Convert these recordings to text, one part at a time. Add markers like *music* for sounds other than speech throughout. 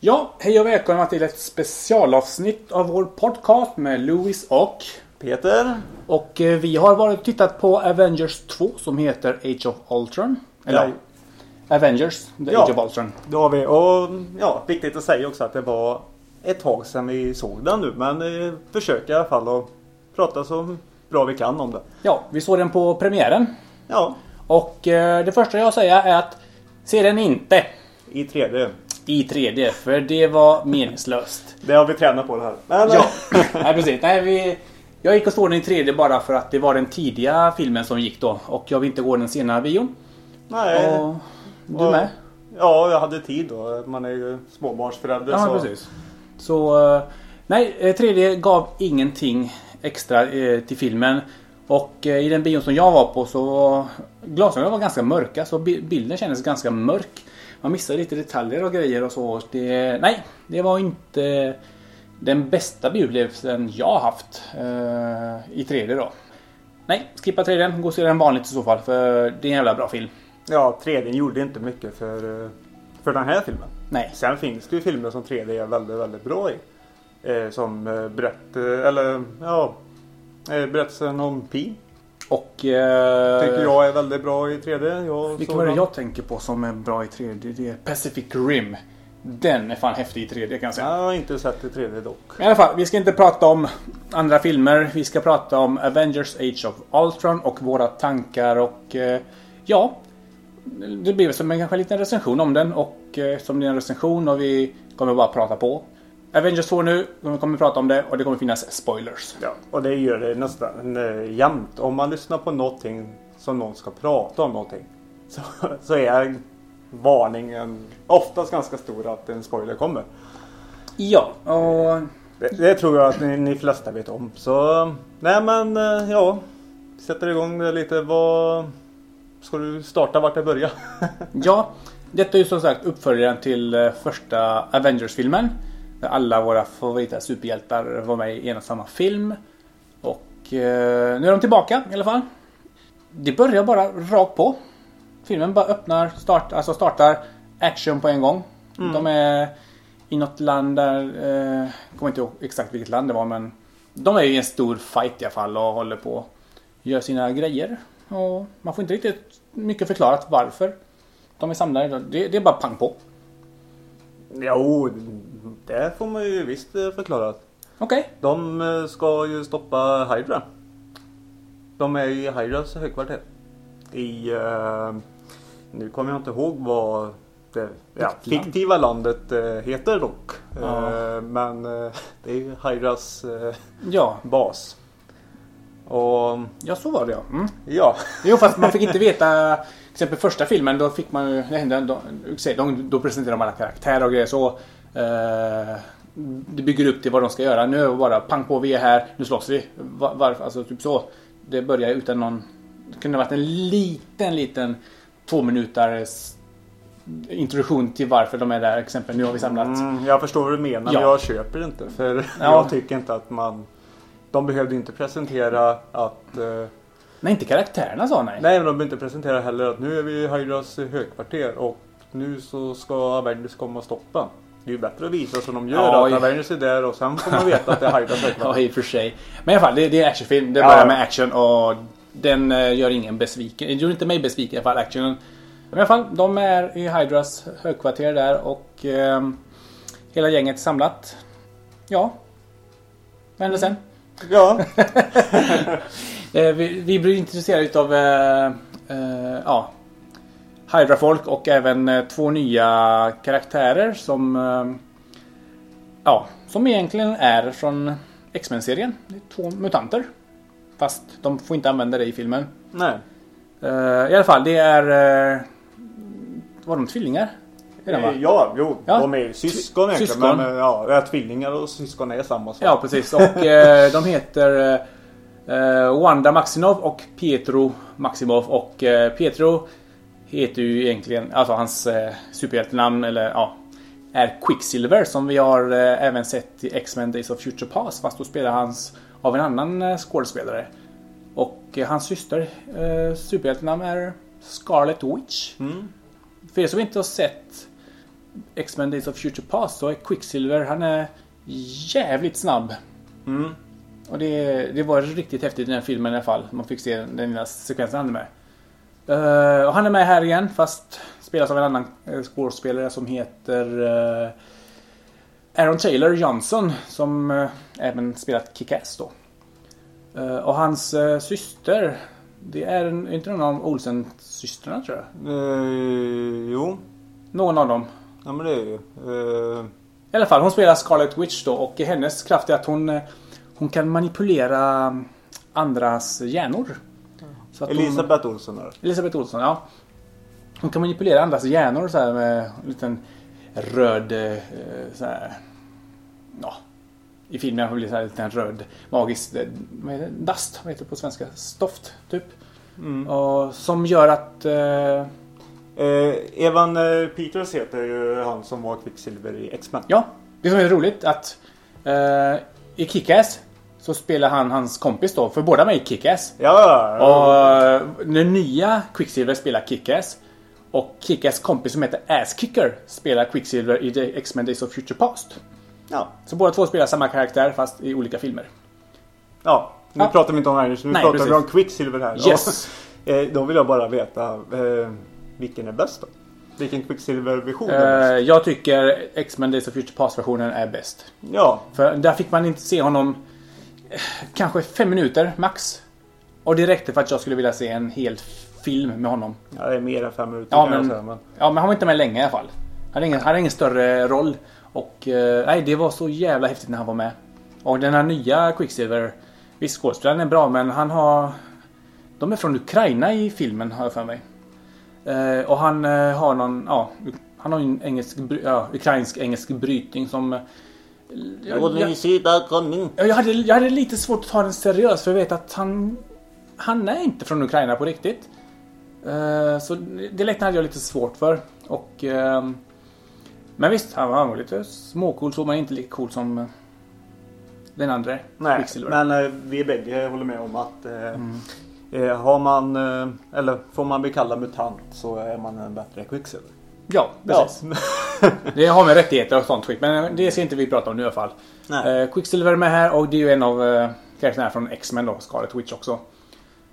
Ja, hej och välkomna till ett specialavsnitt av vår podcast med Louis och Peter. Och eh, vi har varit och tittat på Avengers 2 som heter Age of Ultron. Eller Ja. Avengers, The Ja. Age of Ultron. Det har vi. Och ja, viktigt att säga också att det var ett tag sedan vi såg den nu. Men eh, försöker i alla fall att prata så bra vi kan om det. Ja, vi såg den på premiären. Ja, Och eh, det första jag säga är att se den inte i 3D. i 3D för det var meningslöst. *laughs* Det har vi tränat på det här. Men, Ja, *laughs* nej, precis. Nej, vi, jag gick och såg den i 3D bara för att det var den tidiga filmen som gick då. Och jag vill inte gå den sena bion. nej. Och du Och- med? Ja, jag hade tid då. Man är ju småbarnsförälder. Ja, så. precis. Så eh, nej, eh, 3D gav ingenting extra eh, till filmen. Och i den bion som jag var på så var glasögonen var ganska mörka så bilden kändes ganska mörk. Man missade lite detaljer och grejer och så. Det, nej, det var inte den bästa bioupplevelsen jag har haft eh, i 3D då. Nej, skippa 3D. Gå och se den vanligt i så fall för det är en jävla bra film. Ja, 3D gjorde inte mycket för, för den här filmen. Nej. Sen finns det ju filmer som 3D är väldigt, väldigt bra i. Eh, som eh, berätt, eh, eller ja, eh, berättelsen om Pi. Och... Eh, Tycker jag är väldigt bra i 3D. Jag Vilken var det jag tänker på som är bra i 3D? Det är Pacific Rim. Den är fan häftig i 3D kan jag säga. Jag har inte sett i 3D dock. I alla fall, vi ska inte prata om andra filmer. Vi ska prata om Avengers Age of Ultron och våra tankar och eh, ja. Det blir som en kanske liten recension om den och eh, som det är en recension och vi kommer bara prata på. Avengers 2 nu, vi kommer prata om det och det kommer finnas spoilers. Ja, och det gör det nästan eh, jämt. Om man lyssnar på någonting som någon ska prata om någonting. *laughs* Så, så är varningen oftast ganska stor att en spoiler kommer. Ja, och Det, det tror jag att ni, ni flesta vet om. Så nej men eh, ja. Sätter igång lite. Vad Ska du starta vart det börjar? *laughs* Ja, detta är ju som sagt uppföljaren till eh, första Avengers-filmen. Där alla våra favorita superhjältar var med i en och samma film. Och eh, nu är de tillbaka i alla fall. Det börjar bara rakt på. Filmen bara öppnar, start, alltså startar action på en gång. De är i något land där, eh, jag kommer inte ihåg exakt vilket land det var men de är i en stor fight i alla fall och håller på gör sina grejer. Och man får inte riktigt mycket förklarat varför de är samlade. Det, det är bara pang på. Jo, det får man ju visst eh, förklara. Okej. De eh, ska ju stoppa Hydra. De är i Hydras högkvarter. I... Eh, nu kommer jag inte ihåg vad det ja, fiktiva landet eh, heter dock. Eh, men det är ju Hydras Ja, bas. Och ja så var det ja. Mm. ja. Jo fast man fick inte veta till exempel första filmen då fick man ju de, då presenterar de alla karaktärer och grejer så eh, det bygger upp till vad de ska göra. Nu är det bara pang på vi är här, nu slåss vi. Var, varför? Alltså typ så. Det börjar utan någon Det kunde ha varit en liten liten två minuters introduktion till varför de är där. Exempel nu har vi samlats. Mm, jag förstår vad du menar Ja. men jag köper inte. För Ja. jag tycker inte att man... De behövde inte presentera att... Eh, Nej inte karaktärerna sa nej. nej men de behövde inte presentera heller att nu är vi i Hydras högkvarter och nu så ska Avengers komma och stoppa. Det är ju bättre att visa som de gör Ja, att ja. Avengers är där och sen får man veta att det är Hydras *laughs* Ja, högkvarter. i och för sig. Men i alla fall, det, det är actionfilm. Det Ja. börjar med action och den eh, gör ingen besviken. Det gjorde inte mig besviken i alla fall, actionen. Men i alla fall, de är i Hydras högkvarter där och eh, hela gänget samlat. Ja. Vad händer sen? Ja, *laughs* Eh, vi, vi blir intresserade utav eh, eh, ja, Hydra-folk och även två nya karaktärer som ja, som egentligen är från X-Men-serien. Det är två mutanter. Fast de får inte använda det i filmen. nej. I alla fall, det är... Var de tvillingar? Är de, va? Eh, Ja, jo. Ja. De är ju syskon egentligen. Syskon. Men eh, ja, tvillingar och syskon är samma sak. Ja, precis. Och *laughs* eh, de heter eh, Wanda Maximov och Pietro Maximov. Och eh, Pietro heter ju egentligen, alltså hans eh, superhjältenamn eller ja. är Quicksilver som vi har eh, även sett i X-Men Days of Future Past fast då spelar hans av en annan eh, skådespelare. Och eh, hans syster, eh, superhjältenamn är Scarlet Witch. Mm. För er som inte har sett X-Men Days of Future Past så är Quicksilver, han är jävligt snabb. Mm. Och det, det var riktigt häftigt i den här filmen i alla fall. Man fick se den lilla sekvensen han är med. Eh, och han är med här igen fast spelas av en annan uh, skådespelare som heter eh, Aaron Taylor Johnson som eh, även spelat Kick-Ass då. Eh, och hans eh, syster det är en, inte någon av Olsen-systrarna tror jag. Eh, jo, Någon av dem. Ja men det är ju. Eh, I alla fall, hon spelar Scarlet Witch då och hennes kraft är att hon, eh, hon kan manipulera andras hjärnor. Så att hon- Elisabeth Olsson. Elisabeth Olsson, ja. Hon kan manipulera andras hjärnor så här med en liten röd eh, så här, ja. I filmen har det så här en liten röd magisk vad heter det? dust, vad heter det på svenska? Stoft, typ. Mm. Och som gör att Eh, Evan eh, Peters heter ju han som var Quicksilver i X-Men. Ja, det som är roligt att eh, i Kick-Ass så spelar han hans kompis då, för båda med i Kick-Ass. Ja, Och eh, den nya Quicksilver spelar Kick-Ass. Och Kick-Ass kompis som heter Ass-Kicker spelar Quicksilver i X-Men Days of Future Past. ja. Så båda två spelar samma karaktär fast i olika filmer. ja. Nu Ja. pratar vi inte om Irish, nu Nej, pratar vi precis. om Quicksilver här. Yes! Ja. *laughs* Eh, då vill jag bara veta, eh, vilken är bäst då? Vilken Quicksilver-version är Eh, bäst? jag tycker X-Men Days of Future Past-versionen är bäst. Ja, För där fick man inte se honom eh, kanske fem minuter max. Och det räckte för att jag skulle vilja se en hel film med honom. ja, det är mer än fem minuter Ja, men- säga. Men... Ja, men han var inte med länge i alla fall. Han hade ingen, han hade ingen större roll. Och eh, nej, det var så jävla häftigt när han var med. Och den här nya Quicksilver, visst skådespelaren är bra men han har... De är från Ukraina i filmen har jag för mig. Eh, och han eh, har någon, ja, han har en engelsk, ja, ukrainsk engelsk brytning som... eh, Jag, jag, jag, hade, jag hade lite svårt att ta den seriöst för jag vet att han... Han är inte från Ukraina på riktigt. Eh, så dialekten hade jag lite svårt för. Och... ehm, men visst, han var, han var lite småcool så men inte lika cool som eh, den andra Nej, Quicksilver. men eh, vi bägge håller med om att Mm. Eh, har man, eh, eller får man bli kallad mutant så är man en bättre Quicksilver. Ja, precis. *laughs* Det har med rättigheter och sånt skit men det ska inte vi prata om nu i alla fall. Nej. Eh, Quicksilver är med här och det är ju en av eh, karaktärerna från X-Men då, Scarlet Witch också.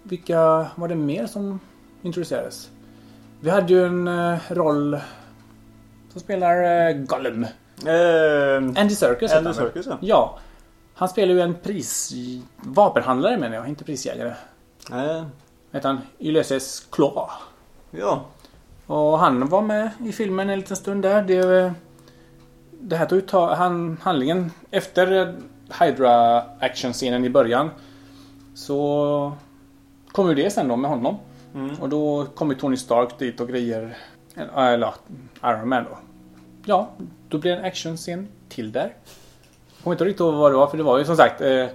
Vilka var det mer som introducerades? Vi hade ju en eh, roll som spelar eh, Gollum. Eh, Andy Serkis heter Andy? Serkis ja. Ja. Han spelar ju en pris... Vapenhandlare menar jag, inte prisjägare. Eh, Heter han Ulysses Claw. ja. Och han var med i filmen en liten stund där. Det, det här tog ju ta, han, handlingen efter Hydra actionscenen i början. Så kom ju det sen då med honom. Mm. Och då kom ju Tony Stark dit och grejer. Eller eller, Iron Man då. Ja, då blev det en actionscen till där. Jag kommer inte riktigt ihåg vad det var för det var ju som sagt eh, ett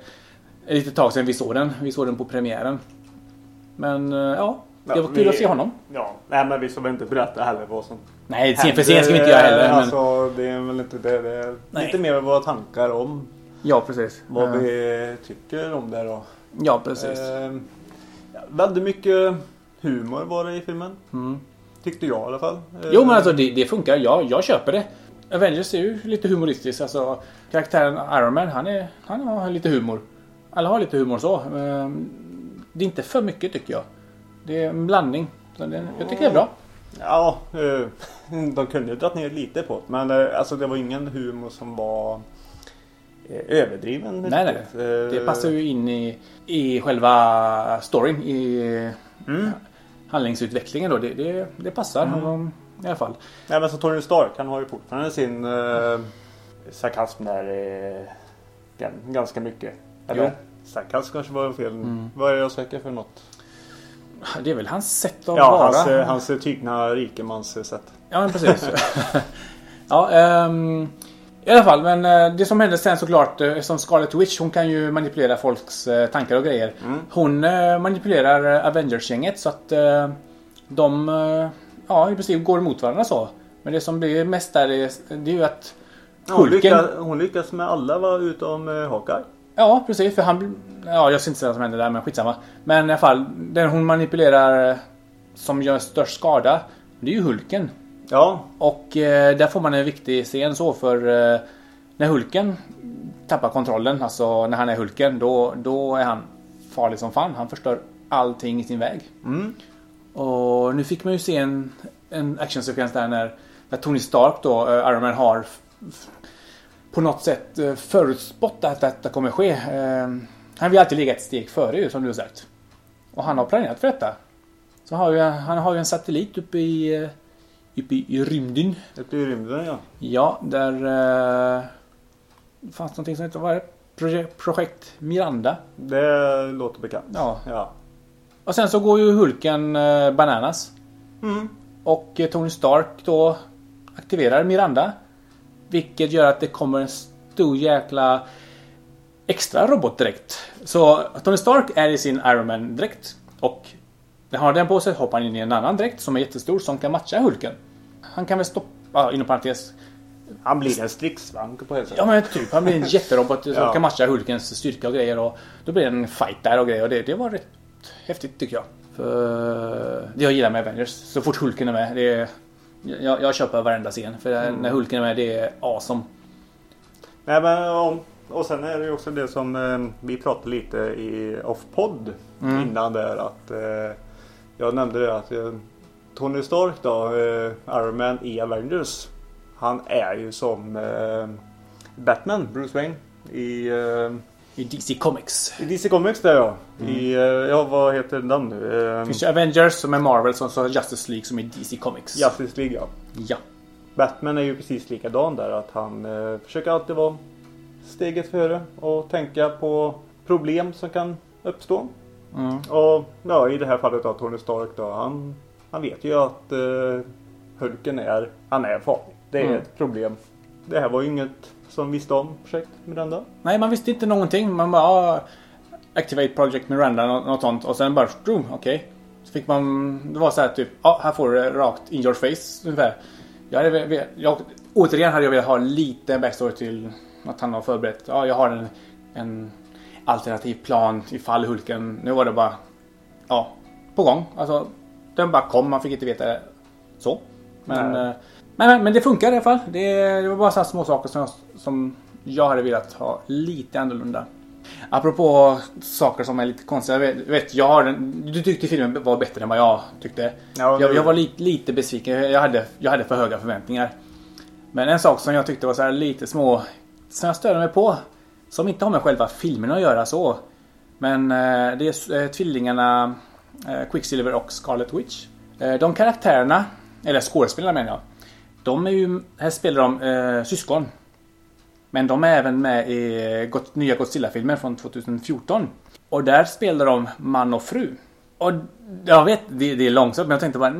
litet tag sedan vi såg den. Vi såg den på premiären. Men eh, ja, det Ja, var kul att se honom. Ja, nej men vi ska väl inte berätta heller vad som Nej, scen för scen ska vi inte göra heller. Men... Alltså det är väl inte det. Det är Nej. lite mer våra tankar om Ja, precis. vad Eh, vi tycker om det då. Ja, precis. Eh, ja, väldigt mycket humor var det i filmen. Mm. Tyckte jag i alla fall. Jo, men alltså det, det funkar. Jag, jag köper det. Avengers är ju lite humoristiskt. Alltså, karaktären Iron Man, han, är, han har lite humor. Alla har lite humor så. Det är inte för mycket tycker jag. Det är en blandning. Så det, jag tycker det är bra. Ja, eh, de kunde ju dragit ner lite på det. Men eh, alltså det var ingen humor som var eh, överdriven. Nej, nej. Det passar ju in i, i själva storyn. I Mm. handlingsutvecklingen då. Det, det, det passar honom i alla fall. Nej men så Tony Stark han har ju fortfarande sin eh, sarkasm där eh, gan- ganska mycket. Eller Jo. Sarkasm kanske var fel. Mm. Vad är det jag söker för något? Det är väl hans sätt att Ja, vara. hans, eh, hans eh, tygna rikemans eh, sätt. Ja, men precis. *laughs* ja, ehm, I alla fall, men eh, det som hände sen såklart, som Scarlet Witch, hon kan ju manipulera folks tankar och grejer. Mm. Hon manipulerar Avengers-gänget så att de ja, i princip går emot varandra så. Men det som blir mest där är, det är ju att Ja, hon, Hulken... lyckas, hon lyckas med alla va, utom Hawkeye. Ja, precis. För han... Ja, jag ska inte säga vad som händer där, men skitsamma. Men i alla fall, den hon manipulerar eh, som gör störst skada, det är ju Hulken. Ja, Och eh, där får man en viktig scen så för eh, när Hulken tappar kontrollen, alltså när han är Hulken, då, då är han farlig som fan. Han förstör allting i sin väg. mm. Och nu fick man ju se en, en actionsekvens där när, när Tony Stark då, eh, Iron Man har på något sätt eh, förutspått att detta kommer ske. Eh, Han vill alltid ligga ett steg före ju, som du har sagt. Och han har planerat för detta. Så har ju, han har ju en satellit uppe i, eh, uppe i, rymden. Ute i rymden ja. Ja, där eh, fanns någonting som heter, vad? Projekt, projekt Miranda. Det låter bekant. Ja. Ja. Och sen så går ju Hulken eh, bananas. Mm. Och Tony Stark då aktiverar Miranda. Vilket gör att det kommer en stor jäkla extra robotdräkt. Så Tony Stark är i sin Iron Man dräkt. Och när han har den på sig hoppar han in i en annan dräkt som är jättestor som kan matcha Hulken. Han kan väl stoppa, inom parentes. Han blir en stridsvagn på sätt. Ja men typ, han blir en jätterobot som *laughs* Ja. kan matcha Hulkens styrka och grejer. Och då blir det en fight där och grejer. Och det, det var rätt häftigt tycker jag. För det jag gillar med Avengers. Så fort Hulken är med. Det är, jag, jag köper varenda scen. För när Hulken är med, det är awesome. Nej, men, och sen är det ju också det som eh, vi pratade lite i off-podd Mm. innan där att eh, jag nämnde det att eh, Tony Stark då, eh, Iron Man i Avengers. Han är ju som eh, Batman, Bruce Wayne i, eh, I DC Comics. i DC Comics där ja. I, eh, ja vad heter den nu? Det Eh, finns ju Avengers som är Marvel som så Justice League som är DC Comics. Justice League ja. Ja. Batman är ju precis likadan där att han eh, försöker alltid vara steget före och tänka på problem som kan uppstå. Mm. Och ja, i det här fallet då Tony Stark då. Han, han vet ju att eh, Hulken är, han är farlig. Det är Mm. ett problem. Det här var ju inget som visste om projekt Miranda. Nej, man visste inte någonting. Man bara ah, Activate Project Miranda något, något sånt. Och sen bara okej. Så fick man, det var så här typ, ja här får du det rakt in your face ungefär. Jag hade, jag, återigen hade jag velat ha lite backstory till att han har förberett. Ja, jag har en, en alternativ plan ifall Hulken. Nu var det bara, ja, på gång. Alltså, den bara kom, man fick inte veta det. så. Men, Nej. Men, men, men det funkar i alla fall. Det, det var bara sådana små saker som jag, som jag hade velat ha lite annorlunda. Apropå saker som är lite konstiga. Jag vet, jag har du tyckte filmen var bättre än vad jag tyckte. Ja, jag, jag var lite, lite besviken. Jag hade, jag hade för höga förväntningar. Men en sak som jag tyckte var så här lite små... Som jag störde mig på. Som inte har med själva filmen att göra så. Men eh, det är eh, tvillingarna eh, Quicksilver och Scarlet Witch. Eh, de karaktärerna, eller skådespelarna menar jag. De är ju, här spelar de eh, syskon. Men de är även med i eh, God- nya Godzilla-filmen från 2014. Och där spelar de man och fru. Och jag vet, det, det är långsamt, men jag tänkte bara...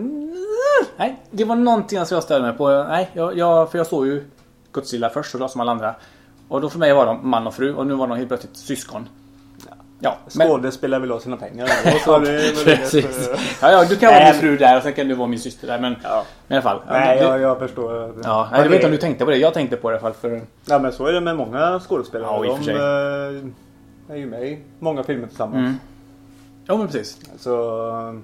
Nej, det var någonting som jag störde mig på. Nej, jag, jag, för jag såg ju Godzilla först, och då som alla andra. Och då för mig var de man och fru, och nu var de helt plötsligt syskon. Ja, men... Skådespelare vill ha sina pengar. Inget, *laughs* Precis. Ja, ja, du kan vara min fru där och sen kan du vara min syster där. Men, Ja. men i alla fall. Ja, Nej, det, jag, jag förstår. ja, jag vet inte om du tänkte på det. Jag tänkte på det i alla fall. För, Ja men så är det med många skådespelare. Ja, i och för De sig. eh, är ju med i många filmer tillsammans. mm. Ja, men precis. Så,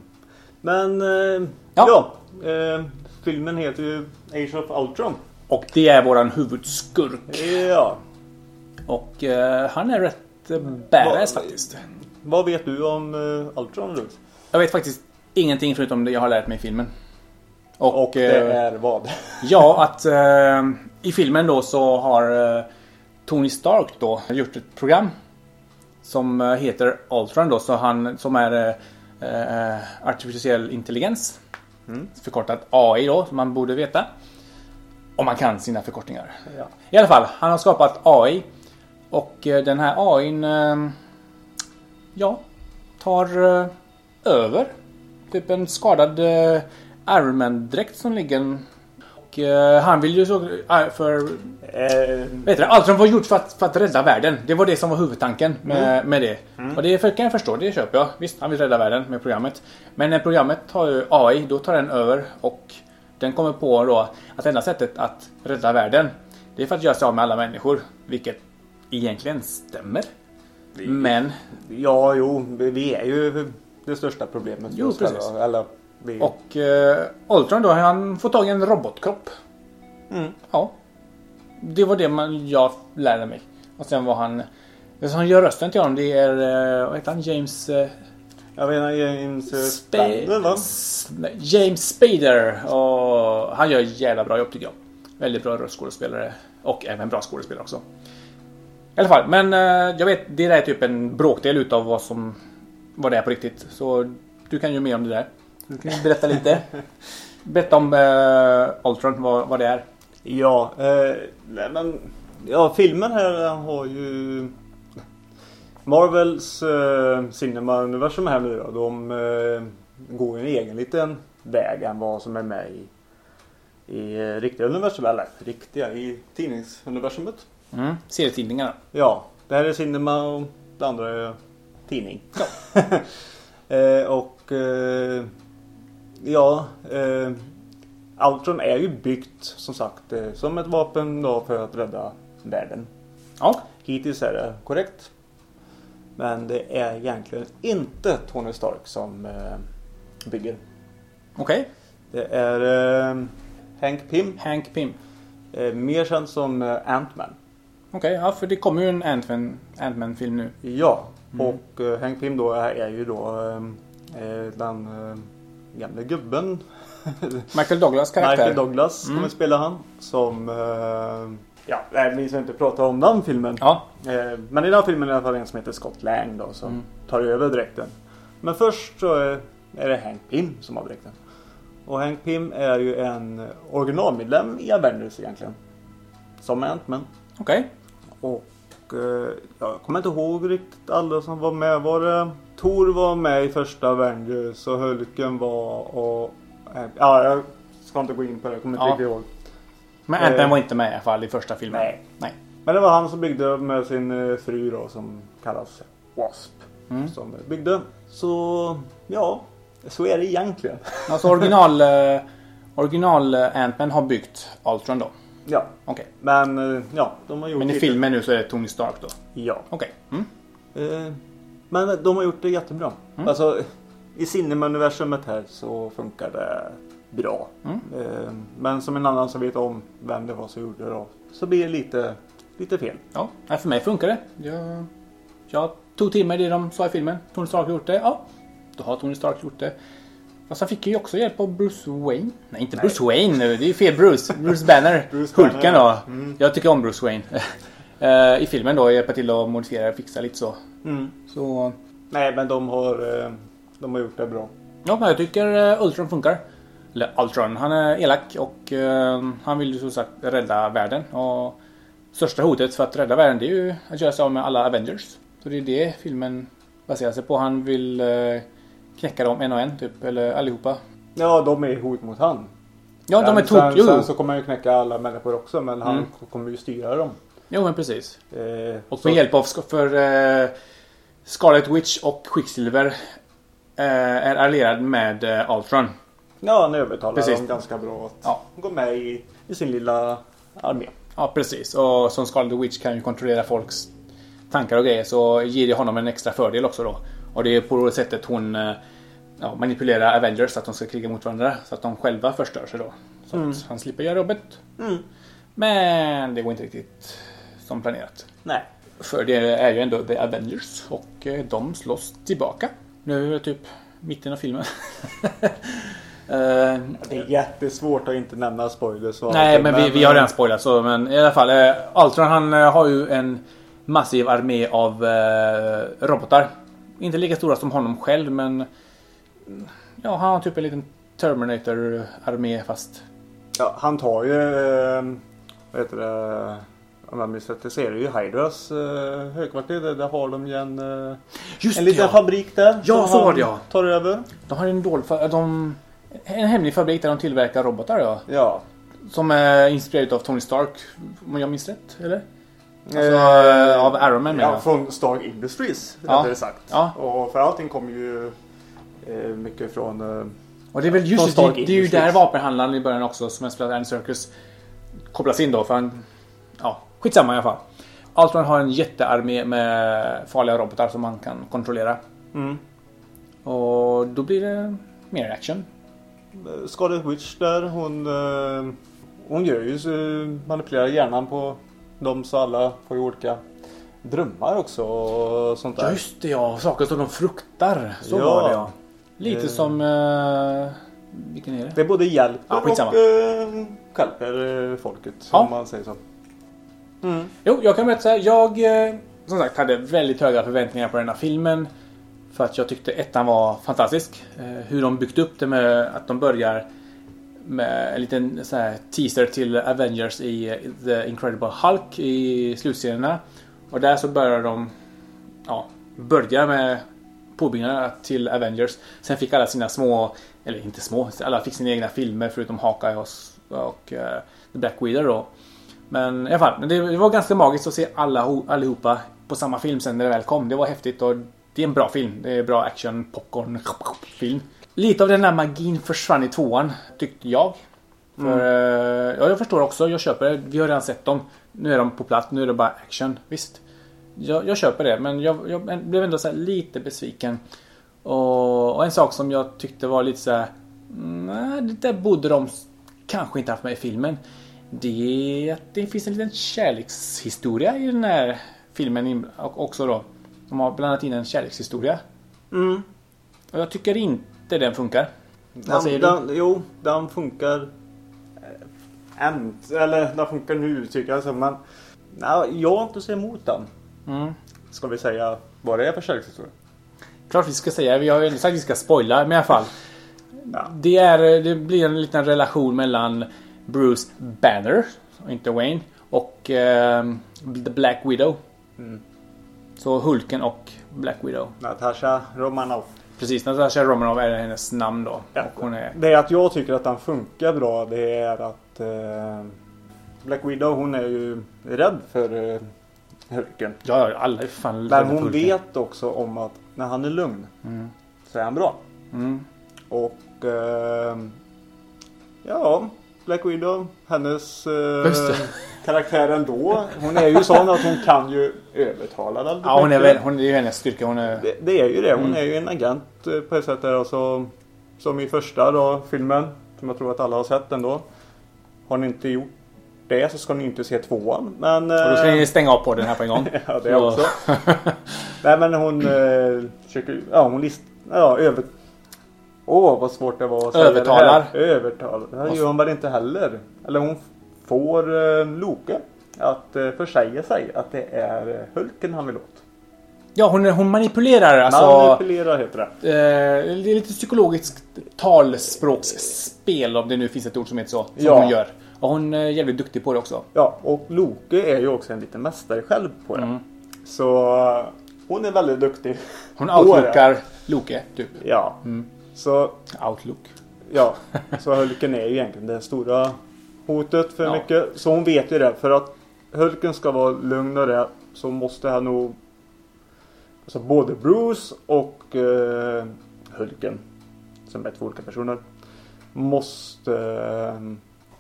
men eh, Ja. ja, eh, filmen heter ju Age of Ultron. Och det är våran huvudskurk. Ja. Och han är rätt badass Vad- faktiskt. Vad vet du om eh, Ultron Luz? Jag vet faktiskt ingenting förutom det jag har lärt mig i filmen. Och, Och det eh, är vad? *laughs* Ja, att eh, i filmen då så har eh, Tony Stark då gjort ett program som eh, heter Ultron då, så han som är artificiell intelligens. Mm. Förkortat AI då, som man borde veta. Om man kan sina förkortningar. Ja. I alla fall, han har skapat AI. Och eh, den här AIn eh, ja, tar eh, över. Typ en skadad Iron Man-dräkt som ligger. Och han vill ju så... för... Eh, Vet du, allt som var gjort för att, för att rädda världen. Det var det som var huvudtanken med, med det. Och det kan jag förstå, det köper jag. Visst, han vill rädda världen med programmet. Men när programmet har ju AI, då tar den över och kapten kommer på då att enda sättet att rädda världen det är för att göra sig av med alla människor. Vilket egentligen stämmer. Men, Ja, jo, vi är ju det största problemet. Jo, precis. Eller, vi, och eh, Ultron då, han får tag i en robotkropp. Mm. Ja. Det var det man, jag lärde mig. Och sen var han... Det som gör rösten till honom det är, eh, vad heter han? James... Eh, Jag inte, James eh, Spa- Spader va? S- James Spader. Och han gör jävla bra jobb tycker jag. Väldigt bra röstskådespelare. Och även bra skådespelare också. I alla fall, men eh, jag vet, det där är typ en bråkdel utav vad som... Vad det är på riktigt. Så du kan ju mer om det där. Du kan ju berätta lite. *laughs* Berätta om uh, Ultron, vad, vad det är. Ja, eh, nej, men ja, filmen här har ju Marvels eh, Cinema-universum här nu då. De eh, går en egen liten väg än vad som är med i, i eh, riktiga universum. Eller riktiga, i tidningsuniversumet. Mm. Serietidningarna. Ja, det här är Cinema och det andra är tidning. *laughs* eh, och eh, ja, eh, Ultron är ju byggt som sagt eh, som ett vapen då för att rädda världen. Ja. Hittills är det korrekt. Men det är egentligen inte Tony Stark som eh, bygger. Okej. Det är eh, Hank Pym, Hank Pym. eh, mer känd som Ant-Man. Okej, ja för det kommer ju en Ant-Man Ant film nu. Ja, Mm. och eh, Hank Pym då är, är ju då eh, den eh, gamle gubben *laughs* Michael Douglas karaktär. Michael Douglas Mm. kommer spela han. Som, eh, ja, vi ska inte prata om den filmen. Ja. Men i den filmen är det i alla fall en som heter Scott Lang då som Mm. tar över dräkten. Men först så är, det Hank Pym som har dräkten. Och Hank Pym är ju en originalmedlem i Avengers egentligen. Som Ant-Man. Okej. Och eh, jag kommer inte ihåg riktigt alla som var med. Var det Thor var med i första Avengers och Hulken var och... eh, Ja, jag ska inte gå in på det. Jag kommer inte Ja. riktigt ihåg. Men Ant-Man Eh. var inte med i alla fall i första filmen. Nej. Nej. Men det var han som byggde med sin eh, fru då som kallas Wasp. Mm. Som byggde. Så ja, så är det egentligen. Alltså original... original Ant-Man har byggt Ultron då. Ja, Okej. men eh, ja, de har gjort Men i lite- filmen nu så är det Tony Stark då. Ja. Okej. Mm. Eh, Men de har gjort det jättebra. Mm. Alltså i Cinema-universumet här så funkar det bra. Mm. Eh, Men som en annan som vet om vem det var som gjorde det då, så blir det lite, lite fel. Ja, nej, för mig funkar det. Jag, jag tog till mig det de sa i filmen. Tony Stark har gjort det. Ja, då har Tony Stark gjort det. Fast han fick ju också hjälp av Bruce Wayne. Nej, inte Nej. Bruce Wayne nu. Det är fel Bruce. Bruce Banner. *laughs* Bruce Hulken Banner. då. Mm. Jag tycker om Bruce Wayne. *laughs* Eh, I filmen då hjälpa till att modifiera och fixa lite så. Mm. Så Nej men de har, eh, de har gjort det bra. ja, men jag tycker eh, Ultron funkar. Eller Ultron. Han är elak och han vill ju som sagt rädda världen. Och största hotet för att rädda världen det är ju att göra sig av med alla Avengers. Så det är det filmen baserar sig på. Han vill knäcka dem en och en typ. Eller allihopa. Ja de är hot mot han. Ja, de är tok... sen, sen så kommer han ju knäcka alla människor också men han Mm. kommer ju styra dem. jo, men precis. Eh, Och så- med hjälp av för eh, Scarlet Witch och Quicksilver eh, är allierad med eh, Ultron. Ja han övertalar Precis. dem ganska bra att Ja. gå med i, i sin lilla armé. Ja, precis. Och som Scarlet Witch kan ju kontrollera folks tankar och grejer så ger det honom en extra fördel också då. Och det är på det sättet hon eh, ja, manipulerar Avengers så att de ska kriga mot varandra. Så att de själva förstör sig då. Så Mm. att han slipper göra jobbet. Mm. Men det går inte riktigt som planerat. Nej. För det är ju ändå The Avengers och eh, de slåss tillbaka. Nu är det typ mitten av filmen. *laughs* Eh, Det är jättesvårt att inte nämna spoilers. Nej, men vi, vi har redan spoilat så. Men i alla fall. Eh, Ultron han har ju en massiv armé av eh, robotar. Inte lika stora som honom själv men... Ja, han har typ en liten Terminator-armé fast... Ja, han tar ju, eh, vad heter det, om jag minns rätt, det ju Hydras eh, högkvarter. Där, har de ju en, eh, Just en liten ja. fabrik där. Ja, så var det, ja. tar över. De har en fa- De, en hemlig fabrik där de tillverkar robotar ja. Ja. Som är inspirerad av Tony Stark. Om jag minns rätt, eller? Alltså, Eh, av Iron Man Ja, från Stark Industries Ja. rättare sagt. Ja. Och för allting kommer ju eh, mycket från eh, Och det är väl just det, det är ju där vapenhandlaren i början också som jag spelat Andy Circus kopplas in då för han... Ja, skitsamma i alla fall. Ultron har en jättearmé med farliga robotar som man kan kontrollera. Mm. Och då blir det mer action. Scarlet Witch där, hon, eh, hon gör ju så, manipulerar hjärnan på dem så alla får ju olika drömmar också och sånt där. Just det ja, saker som de fruktar. Så Ja. var det ja. Lite Eh. som... Eh, vilken är det? Det både hjälper Ja, skitsamma. och eh, eh, folket Ja. om man säger så. Mm. Jo, jag kan berätta så här. Jag eh, som sagt hade väldigt höga förväntningar på den här filmen. För att jag tyckte ettan var fantastisk. Eh, hur de byggt upp det med att de börjar med en liten så här, teaser till Avengers i eh, The Incredible Hulk i slutscenerna. Och där så börjar de ja, börja med påbyggnaderna till Avengers. Sen fick alla sina små, eller inte små, alla fick sina egna filmer förutom Hawkeye och, och uh, The Black Widow då. Men i alla fall, det, var ganska magiskt att se alla allihopa på samma film sen när det väl kom. Det var häftigt och det är en bra film. Det är bra action, popcorn, film. Lite av den där magin försvann i tvåan, tyckte jag. För, eh, ja, jag förstår också, jag köper det. Vi har redan sett dem. Nu är de på plats, nu är det bara action. Visst. Jag, jag köper det, men jag, jag blev ändå lite besviken. Och, och en sak som jag tyckte var lite så här. Nej, det där borde de kanske inte haft med i filmen. Det är att det finns en liten kärlekshistoria i den här filmen också då. De har blandat in en kärlekshistoria. Mm. Och jag tycker inte den funkar. Vad Den, säger du? den, jo, den funkar. eh, Än, eller den funkar nu tycker jag. Men nej, jag har inte så emot den. Mm. Ska vi säga vad det är för kärlekshistoria? Klart vi ska säga, vi har ju sagt att vi ska spoila, men i alla fall. *laughs* Ja. Det, är, det blir en liten relation mellan Bruce Banner, inte Wayne, och eh, The Black Widow. Mm. Så Hulken och Black Widow. Natasha Romanoff. Precis, Natasha Romanoff är hennes namn då. Ja. Och hon är... Det är att jag tycker att den funkar bra. Det är att eh, Black Widow hon är ju rädd för eh, Hulken. Ja, alla är fan Men hon Hulken. vet också om att när han är lugn Mm. så är han bra. Mm. Och eh, ja, Black Widow, hennes eh, Just det. karaktär ändå. Hon är ju sån att hon kan ju övertala väldigt Ja, hon är, väl, hon, det är ju hennes styrka. Hon är... Det, det är ju det. Hon Mm. är ju en agent eh, på ett sätt. Där, och så, som i första då, filmen, som jag tror att alla har sett ändå. Har ni inte gjort det så ska ni inte se tvåan. Men... Och då ska eh, ni stänga av på den här på en gång. *laughs* ja, det Så- också. *laughs* Nej men hon eh, försöker... Ja, hon list... Ja, över... Åh, vad svårt det var att säga Övertalar. Det här. Övertalar. Det här gör hon väl inte heller. Eller hon får eh, Loke att eh, försäga sig att det är eh, Hulken han vill åt. Ja, hon, hon manipulerar alltså. Manipulerar heter det. Eh, det är lite psykologiskt talspråksspel om det nu finns ett ord som heter så. Som Ja. hon gör. Och hon är jävligt duktig på det också. Ja, och Loke är ju också en liten mästare själv på det. Mm. Så hon är väldigt duktig. Hon outlookar Loke, typ. Ja, Mm. så Outlook. ja, *laughs* så Hulken är ju egentligen det stora hotet för Ja. mycket. Så hon vet ju det. För att Hulken ska vara lugn och det så måste han nog Alltså både Bruce och eh, Hulken som är två olika personer måste eh,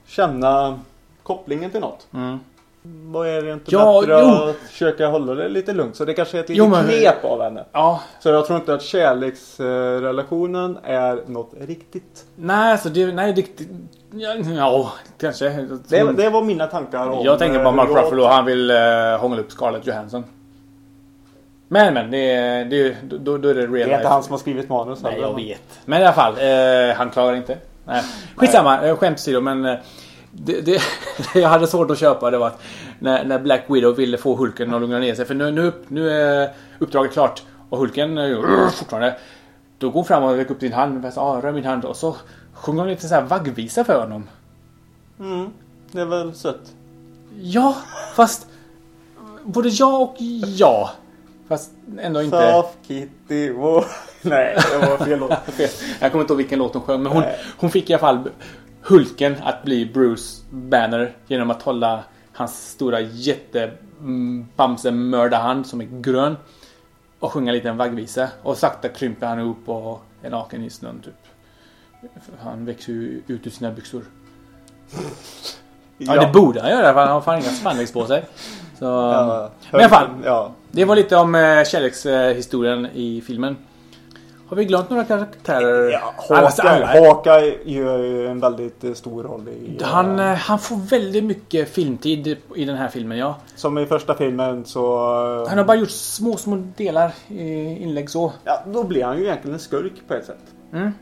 känna kopplingen till något. Mm. Vad är det inte Ja, bättre jo. att försöka hålla det lite lugnt? Så det kanske är ett litet Jo, men- knep av henne. Ja, Så jag tror inte att kärleksrelationen är något riktigt. nej, alltså det, nej, det, ja, ja, kanske. Det, det var mina tankar om... jag tänker på eh, Mark Ruffalo, han vill uh, hångla upp Scarlett Johansson. Men, men, det, det, då, då är det real Det är life. inte han som har skrivit manus Nej, jag vet. Men i alla fall, eh, han klagar inte. Nej. Skitsamma, skämt åsido men det, det, *laughs* jag hade svårt att köpa det var att när, när Black Widow ville få Hulken att lugna ner sig. För nu, nu, nu är uppdraget klart. Och Hulken är *clears throat* fortfarande... Då går hon fram och räcker upp din hand. Och ah, rör min hand. Och så sjunger hon lite så här vaggvisa för honom. Mm, det är väl sött. Ja, fast... Både ja och ja. Fast ändå inte... Soft Kitty, wow. *laughs* Nej, det var fel låt. *laughs* Jag kommer inte ihåg vilken låt hon sjöng men hon, hon fick i alla fall Hulken att bli Bruce Banner genom att hålla hans stora jätte bamsemördarhand som är grön och sjunga en liten vaggvisa. Och sakta krymper han ihop och är naken i snön typ. Han växer ju ut ur sina byxor. Ja, det borde han göra för han har fan inga spandex på sig. Så, Ja, Men i alla fall. Ja. Det var lite om eh, kärlekshistorien i filmen. Har vi glömt några karaktärer? Ja, Alltså, Hawkeye, Hawkeye gör ju en väldigt eh, stor roll i... Han, eh, eh, han får väldigt mycket filmtid i den här filmen, ja. Som i första filmen så... eh, Han har bara gjort små, små delar i inlägg så. Ja, då blir han ju egentligen en skurk på ett sätt. Mm.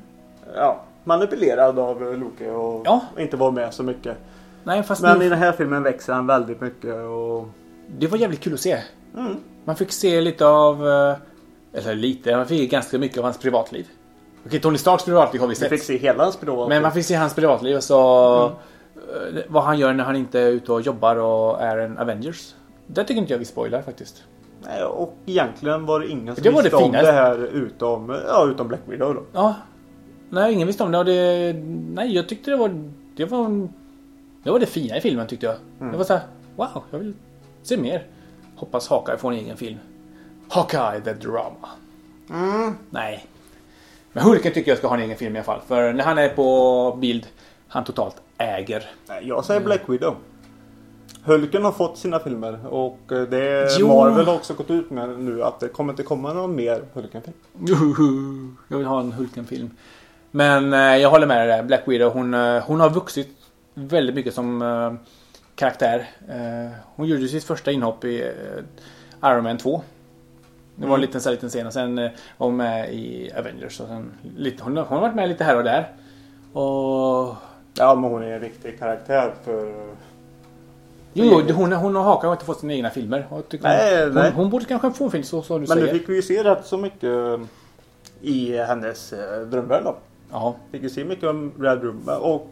Ja, manipulerad av eh, Loke och Ja. inte var med så mycket. Nej, fast Men nu, i den här filmen växer han väldigt mycket och... det var jävligt kul att se. Mm. Man fick se lite av... Eller lite, man fick ganska mycket av hans privatliv. Okej, Tony Starks privatliv har vi Vi sett. fick se hela hans privat. Men man fick se hans privatliv och så... eh, Vad han gör när han inte är ute och jobbar och är en Avengers. Det tycker inte jag vi spoilar faktiskt. Nej, och egentligen var det ingen som Det var visste det om det här utom, ja, utom Black Widow då. Ja. Nej, ingen visste om det och det... Nej, jag tyckte det var... Det var... Det var det fina i filmen tyckte jag. Mm. Det var så här, wow, jag vill se mer. Hoppas Hawkeye får en egen film. Hawkeye the Drama. Mm. Nej. Men Hulken tycker jag ska ha en egen film i alla fall. För när han är på bild, han totalt äger. Jag säger Black Widow. Hulken har fått sina filmer och eh, det Jo. Marvel har också gått ut med nu att det kommer inte komma någon mer Hulken-film. Jag vill ha en Hulken-film. Men eh, jag håller med dig där. Black Widow, hon, eh, hon har vuxit väldigt mycket som karaktär. Hon gjorde sitt första inhopp i Iron Man 2. Det var en Mm. liten, så här, liten scen och sen eh, var hon med i Avengers. Och sen, lite, hon, hon har varit med lite här och där. Och... Ja, men hon är en riktig karaktär för... Jo, jo, hon, hon och Haka har inte fått sina egna filmer. Nej, hon, nej. Hon, hon borde kanske få en film så som du Men nu säger. fick vi ju se rätt så mycket eh, i hennes eh, drömvärld då. Ja. Fick ju se mycket om Red Room och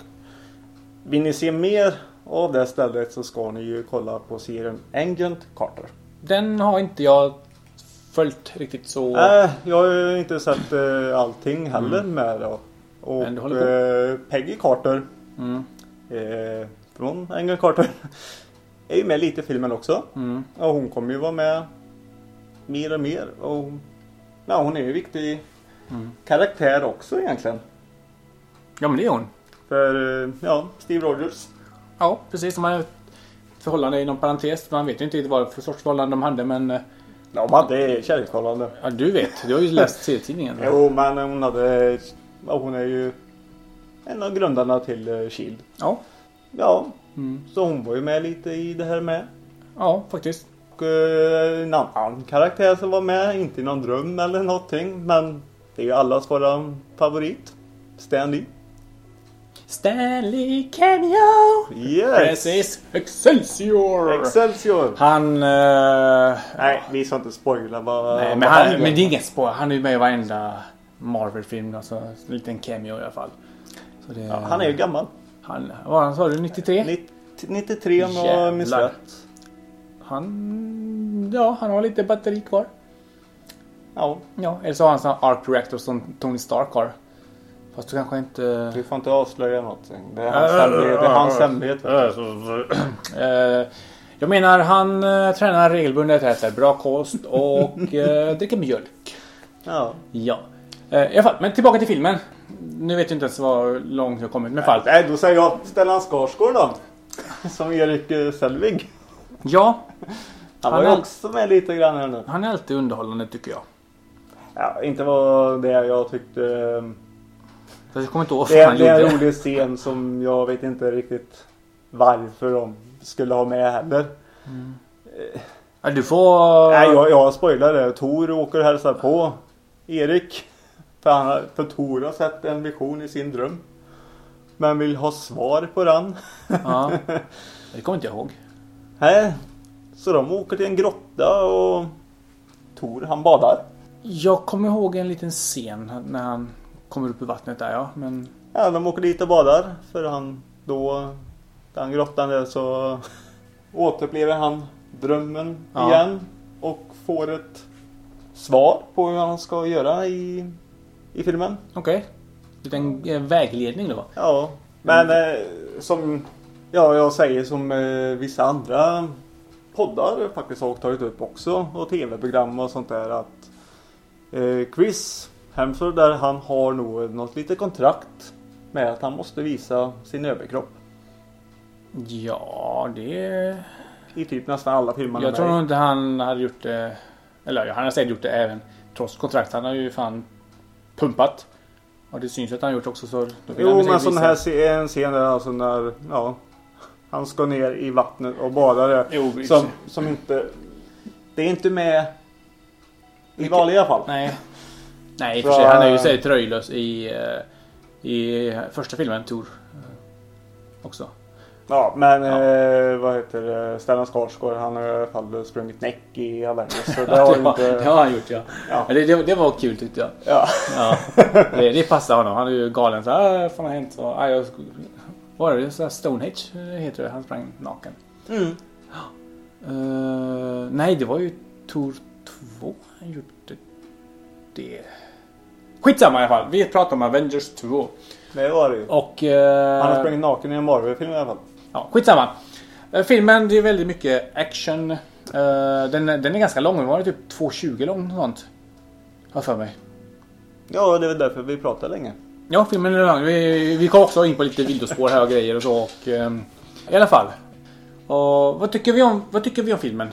vill ni se mer av det stället så ska ni ju kolla på serien Agent Carter. Den har inte jag följt riktigt så... Nej, jag har ju inte sett eh, allting heller med då. Och Mm. Men du håller eh, Peggy Carter Mm, eh, från Agent Carter *laughs* är ju med lite i filmen också. mm. Och hon kommer ju vara med mer och mer. Och ja, hon är ju en viktig Mm. karaktär också egentligen. Ja men det är hon. För eh, ja, Steve Rogers. Ja precis. De har ett förhållande inom parentes. Man vet ju inte vad för sorts förhållande de hade men... Ja, de hade kärleksförhållande. Ja du vet. Du har ju läst serietidningen. Jo, men hon hade... Hon är ju en av grundarna till eh, Shield. Ja. Ja, Mm. så hon var ju med lite i det här med. Ja faktiskt. Och eh, en annan karaktär som var med, inte i någon dröm eller någonting. Men det är ju allas våran favorit. Stan Lee. Stanley Cameo! Yes! Precis. Excelsior! Excelsior! Han... eh, Nej, vi ska inte spoila vad Nej, men, han, men det är ingen spoiler. Han är ju med i varenda Marvel-film. Alltså, en liten cameo i alla fall. Det, Ja, han är ju gammal. Han, vad han sa du? 93? 90, 93 om jag minns rätt. Han... Ja, han har lite batteri kvar. Ja, Ja, eller så har han sån Arc Reactor som Tony Stark har. Fast du kanske inte... vi får inte avslöja någonting. Det är hans hemlighet. Det är hans hemlighet. *clears throat* Eh, jag menar, han uh, tränar regelbundet, äter bra kost och uh, *laughs* dricker mjölk. Ja. Ja. Eh, I alla fall, men tillbaka till filmen. Nu vet jag inte ens vad långt jag kommit. Alla fall. Nej, då säger jag Stellan Skarsgård då. Som Erik eh, Selvig. Ja, Han Han var ju är- också med lite grann här nu. han är alltid underhållande tycker jag. Ja, inte var det jag tyckte. Eh, jag kommer inte ihåg vad han det är en gjorde. rolig scen som jag vet inte riktigt varför de skulle ha med heller. Ja, du får... Nej, jag, jag spoilar det. Tor åker och hälsar på Erik. För, han, för Tor har sett en vision i sin dröm. Men vill ha svar på den. Ja. *laughs* Det kommer inte jag ihåg. Nej. Så de åker till en grotta och Tor han badar. Jag kommer ihåg en liten scen när han kommer upp i vattnet där ja. Men... Ja, de åker dit och badar. För han då, den grottan där så *laughs* återupplever han drömmen Ja. igen. Och får ett svar på hur han ska göra i, i filmen. Okej. Liten eh, vägledning då. Ja, men eh, som ja, jag säger som eh, vissa andra poddar faktiskt har tagit upp också och tv-program och sånt där att eh, Chris Hemsworth där han har nog något litet kontrakt med att han måste visa sin överkropp. Ja, det... I typ nästan alla filmer Jag tror nog inte han hade gjort det... Eller han har säkert gjort det även trots kontrakt. Han har ju fan pumpat. Och det syns ju att han har gjort också så... Jo men sån här en scen där alltså när ja, han ska ner i vattnet och bada där. Jo. Som, som inte... Det är inte med i vanliga fall. Nej. Nej, och Så, för sig. Han är ju sig tröjlös i, eh, i första filmen, Tor. eh, Också. Ja men Ja. Eh, vad heter det? Stellan Skarsgård han har i alla fall sprungit näck i Avengers. Så *laughs* det Ja, det, inte... det har han gjort ja. Ja. Det, det, det var kul tyckte jag. Ja. Ja. Det, det passar honom. Han är ju galen. Så, ah, vad fan har hänt? Så, ah, jag, var det? Så här Stonehenge eh, heter det. Han sprang naken. Mm. Eh, nej, det var ju Tor 2 han gjorde det. Skitsamma i alla fall. Vi pratar om Avengers 2. Det var det ju. Och... eh, Han har sprungit naken i en Marvel-film i alla fall. Ja, skitsamma. Eh, Filmen, det är väldigt mycket action. Eh, Den, den är ganska lång. Den var typ 2.20 lång. Sånt. Har för mig. Ja det är väl därför vi pratar länge. Ja, filmen är lång. Vi, vi kom också in på lite vildospår här och grejer och så. Och, ehm, I alla fall. Och, vad, tycker vi om, vad tycker vi om filmen?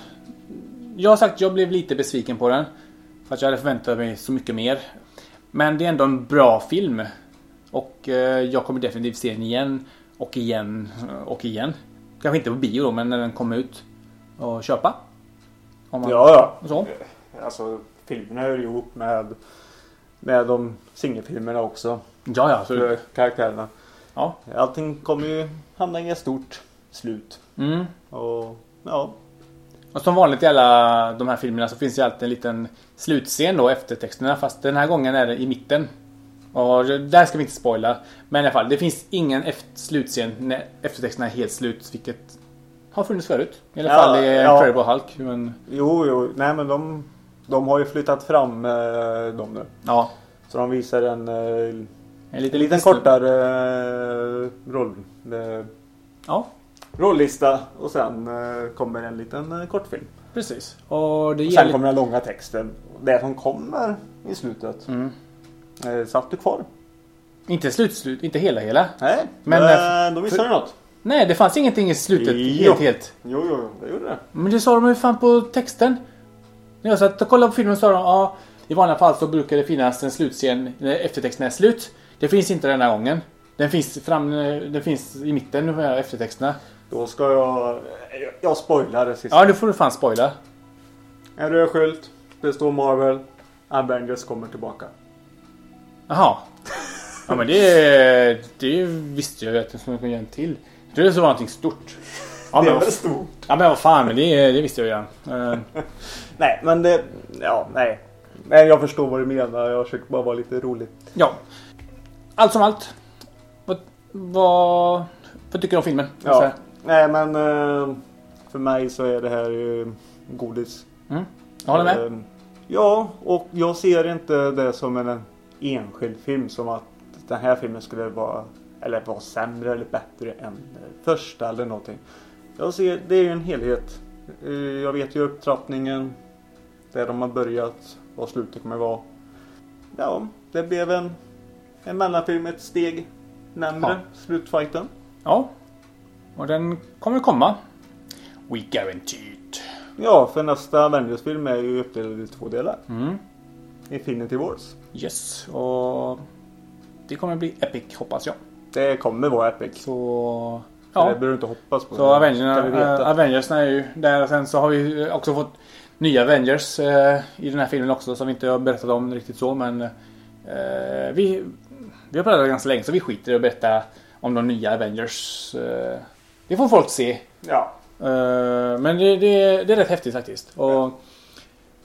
Jag har sagt att jag blev lite besviken på den. För att jag hade förväntat mig så mycket mer. Men det är ändå en bra film. Och eh, jag kommer definitivt se den igen. Och igen och igen. Kanske inte på bio då, men när den kommer ut. Och köpa. Om man, Ja ja. så. Alltså filmerna hör ihop med, med de singelfilmerna också. Ja, ja. Så, För karaktärerna. ja. Allting kommer ju hamna i ett stort slut. Mm. Och ja. Och som vanligt i alla de här filmerna så finns det alltid en liten slutscen då efter texterna fast den här gången är det i mitten. Och där ska vi inte spoila. Men i alla fall, det finns ingen efter slutscen när eftertexterna är helt slut vilket har funnits förut. I alla Ja, fall i ja. Incredible Hulk. Men, Jo jo. Nej men de, de har ju flyttat fram eh, dem nu. ja, Så de visar en, eh, en en liten, liten kortare eh, roll, eh, Ja, rollista och sen eh, kommer en liten eh, kortfilm. precis. Och det Och sen kommer den långa texten. Det som kommer i slutet. Mm. Eh, satt du kvar? Inte slut, slut, inte hela hela. Nej, Men, eh, då missade du något. Nej, det fanns ingenting i slutet Jo. helt helt. Jo, jo, det gjorde det. Men det sa de ju fan på texten. När jag satt och kollade på filmen sa de ja, i vanliga fall så brukar det finnas en slutscen när eftertexten är slut. Det finns inte den här gången. Den finns, fram, den finns i mitten eftertexterna. Då ska jag... Jag spoilar det sista. Ja, nu får du fan spoila. En röd skylt. Det står Marvel. Avengers kommer tillbaka. Jaha. Ja men det, det visste jag ju att det skulle göra en till. Jag trodde det var någonting stort. Ja det men, är väl stort. ja, men vad fan, men det, det visste jag ju. Eh, *laughs* Nej, men det... Ja, nej. Men jag förstår vad du menar. Jag försöker bara vara lite rolig. Ja. Allt som allt. Vad, vad, vad tycker du om filmen? Ja. Nej, men... eh, För mig så är det här ju godis. Mm. Jag håller med. Eh, Ja, och jag ser inte det som en enskild film. Som att den här filmen skulle vara, eller vara sämre eller bättre än första eller någonting. Jag ser, det är ju en helhet. Eh, Jag vet ju upptrappningen. Där de har börjat. Vad slutet kommer vara. Ja, det blev en, en mellanfilm ett steg närmre Ja. slutfighten. Ja. Och den kommer komma. We guaranteed. Ja, för nästa Avengers-film är ju uppdelad i två delar. Mm. Infinity Wars. Yes. Och det kommer bli epic hoppas jag. Det kommer vara epic. Så... Ja. Det behöver du inte hoppas på. Så Det veta. äh, är ju där. Och sen så har vi också fått nya Avengers äh, i den här filmen också. Som vi inte har berättat om riktigt så. Men äh, vi, vi har pratat ganska länge så vi skiter i att berätta om de nya Avengers. Äh, det får folk se. Ja. Eh, Men det, det, det är rätt häftigt faktiskt. Och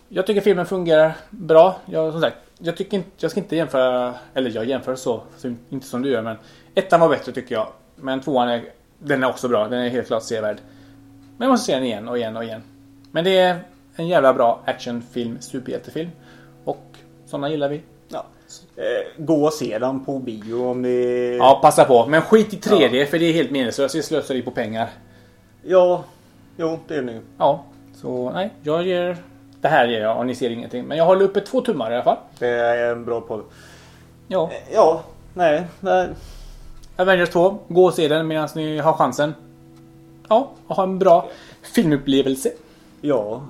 Jag tycker filmen fungerar bra. Jag, som sagt, jag, tycker inte, jag ska inte jämföra, eller jag jämför så, så inte som du gör. Men ettan var bättre tycker jag. Men tvåan är, den är också bra. Den är helt klart sevärd. Men jag måste se den igen och igen och igen. Men det är en jävla bra actionfilm, superhjältefilm. Och sådana gillar vi. Ja. Eh, gå och se den på bio om ni... Ja, passa på. Men skit i 3D för det är helt meningslöst. Det slösar i på pengar. Ja. Jo, det är ni. Ja, så nej, jag ger... Det här ger jag och ni ser ingenting. Men jag håller uppe två tummar i alla fall. Det är en bra podd. Ja, Eh, Ja. Nej. nej. Avengers 2. Gå och se den medan ni har chansen. Ja, och ha en bra filmupplevelse. Ja.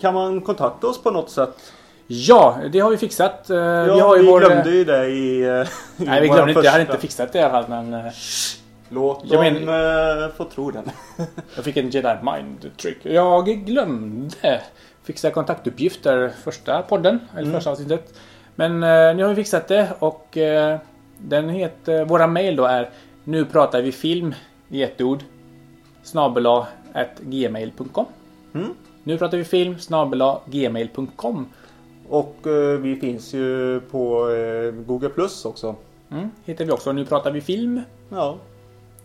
Kan man kontakta oss på något sätt? Ja, det har vi fixat. Eh, Ja, vi vi, har ju vår... glömde ju det i... eh, i *laughs* Nej, vi glömde inte. Jag hade första. inte fixat det i alla fall, men... eh, Låt Jag dem men- eh, få tro den. *laughs* Jag fick en Jedi Mind Trick. Jag glömde fixa kontaktuppgifter första podden, eller första avsnittet. Men eh, nu har vi fixat det och eh, den heter, våra mail då är nu pratar vi film i ett ord snabela gmail.com Mm. Nu pratar vi film snabela gmail.com Och eh, vi finns ju på eh, Google Plus också. mm, Heter vi också. Nu pratar vi film. Ja.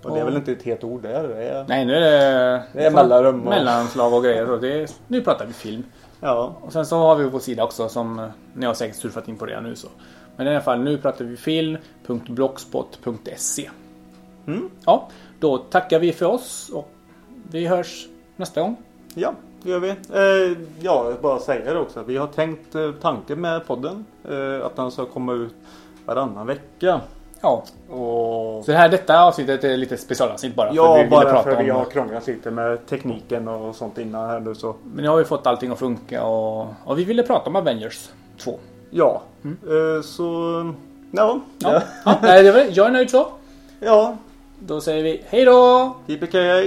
Och det är Och- väl inte ett helt ord där? Det är... Nej, nu är det... Det är mellanrum och- Mellanslag och grejer. Och det är, nu pratar vi film. Ja. Och sen så har vi vår sida också som eh, ni har säkert surfat in på det nu så. Men i alla fall nu pratar vi film.blogspot.se Mm. Ja, då tackar vi för oss och vi hörs nästa gång. Ja, det gör vi. Eh, ja, jag bara säga det också. Vi har tänkt eh, tanken med podden. Eh, att den ska komma ut varannan vecka. Ja, Och så det här, detta avsnittet är lite specialavsnitt bara. Ja, vi ville bara för om- vi har krånglat lite med tekniken och sånt innan här nu så. Men nu har vi fått allting att funka och, och vi ville prata om Avengers 2. Ja, eh, så ja. Ja, ja var, jag är nöjd så. ja. Då säger vi hej då! JPKA.